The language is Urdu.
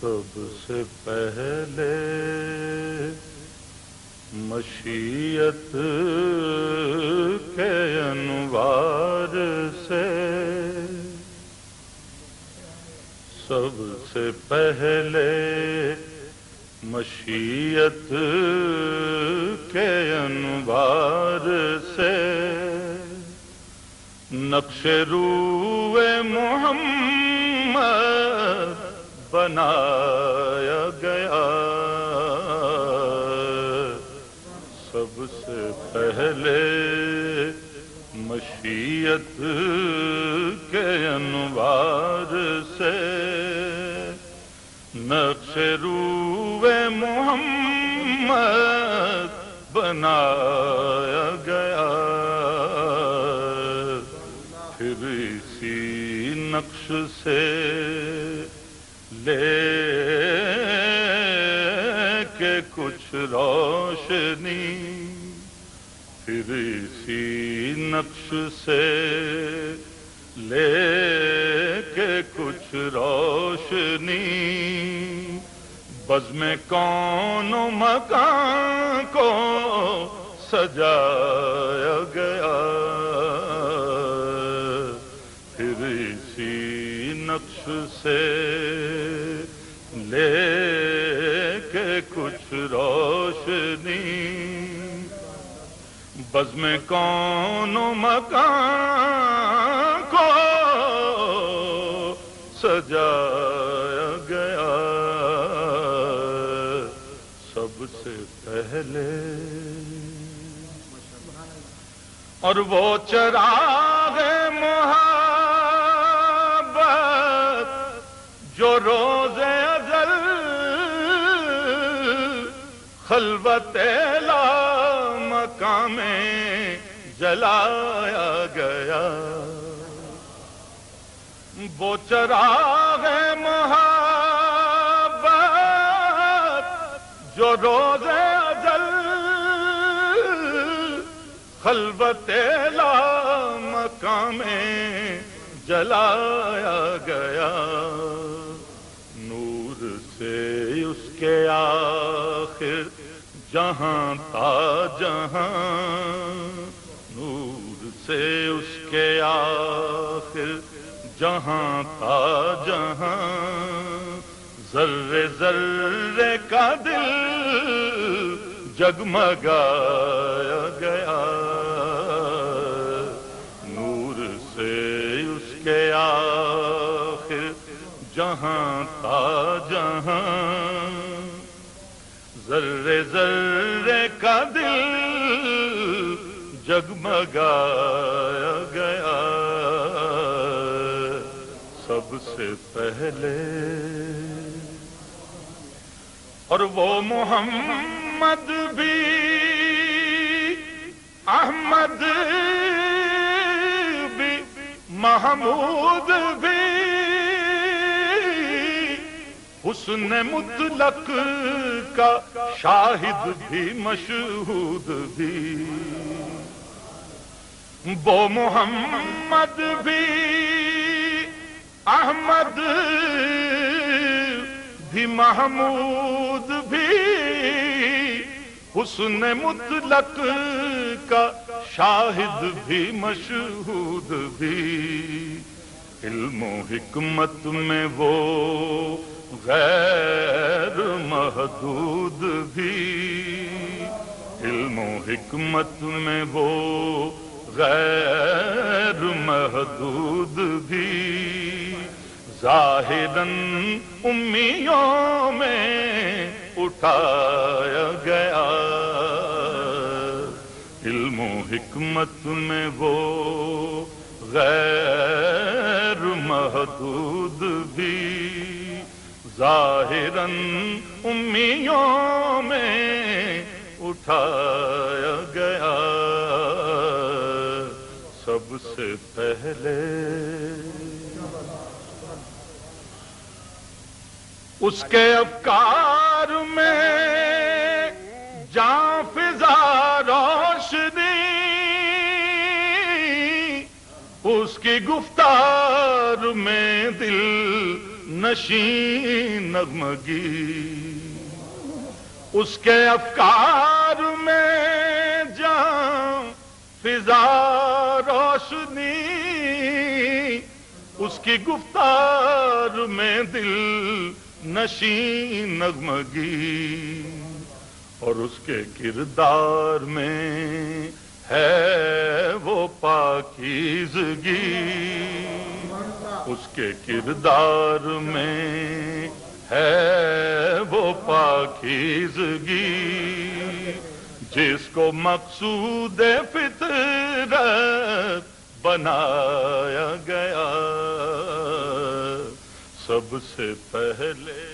سب سے پہلے مشیت کے انوار سے سب سے پہلے مشیت کے انوار سے نقش رو محمد بنایا گیا۔ سب سے پہلے مشیت کے انوار سے نقش رو محمد بنایا گیا۔ پھر اسی نقش سے لے کے کچھ روشنی۔ پھر اسی نقش سے لے کے کچھ روشنی۔ بز میں کون مکان کو سجایا گیا۔ پھر اسی نقش سے لے کے کچھ روشنی۔ بز میں کون مکان کو سجایا پہلے۔ اور وہ چراغ محبت جو روز ازل، خلوت لا مقام جلایا گیا۔ وہ چراغ محبت روز ازل، خلوت لا مقام جلایا گیا۔ نور سے اس کے آخر جہاں تا جہاں، نور سے اس کے آخر جہاں تا جہاں۔ ذرے ذرے کا دل جگمگایا گیا۔ نور سے اس کے آخر جہاں تا جہاں۔ ذرے ذرے کا دل جگمگایا گیا۔ سب سے پہلے اور وہ محمد بھی احمد بھی محمود بھی حسن مطلق کا شاہد بھی مشہود بھی وہ محمد بھی احمد بھی محمود بھی حسن مطلق کا شاہد بھی مشہود بھی علم و حکمت میں وہ غیر محدود بھی علم و حکمت میں وہ غیر محدود بھی ظاہراً امیوں میں اٹھایا گیا۔ علم و حکمت میں وہ غیر محدود بھی۔ ظاہراً امیوں میں اٹھایا گیا۔ سب سے پہلے اس کے افکار میں جان فضا روشنی، اس کی گفتار میں دل نشین نغمگی۔ اس کے افکار میں جان فضا روشنی، اس کی گفتار میں دل نشین نغمگی اور اس کے کردار میں ہے وہ پاکیزگی۔ اس کے کردار میں ہے وہ پاکیزگی۔ جس کو مقصود فطرت بنایا گیا۔ سب سے پہلے